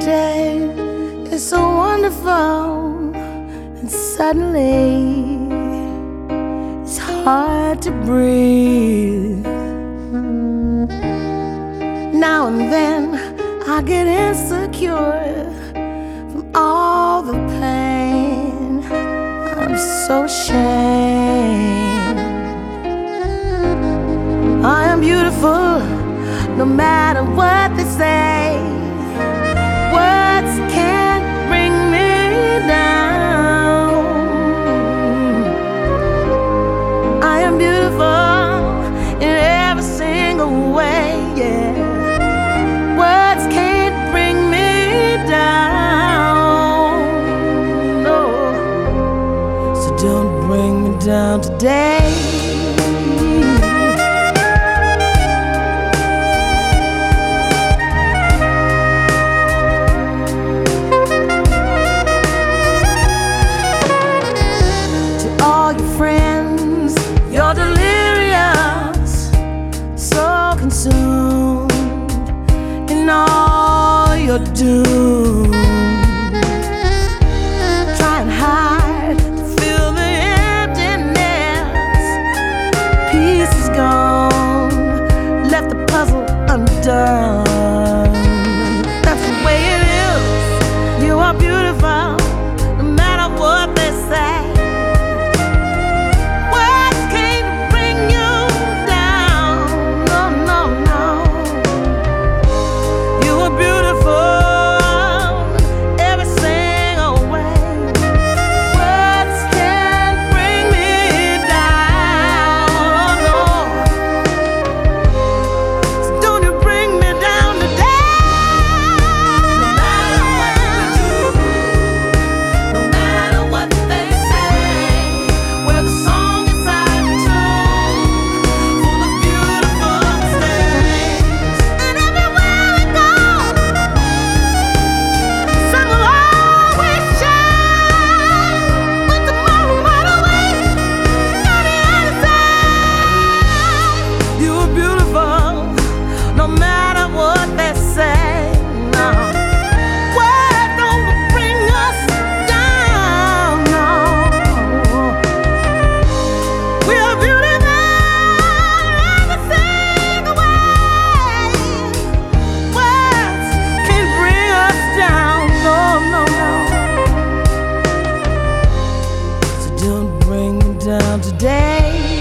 day is so wonderful, and suddenly it's hard to breathe. Now and then I get insecure from all the pain. I'm so ashamed. I am beautiful no matter what. Down today. To all your friends, you're delirious, so consumed in all you're doing. Hey.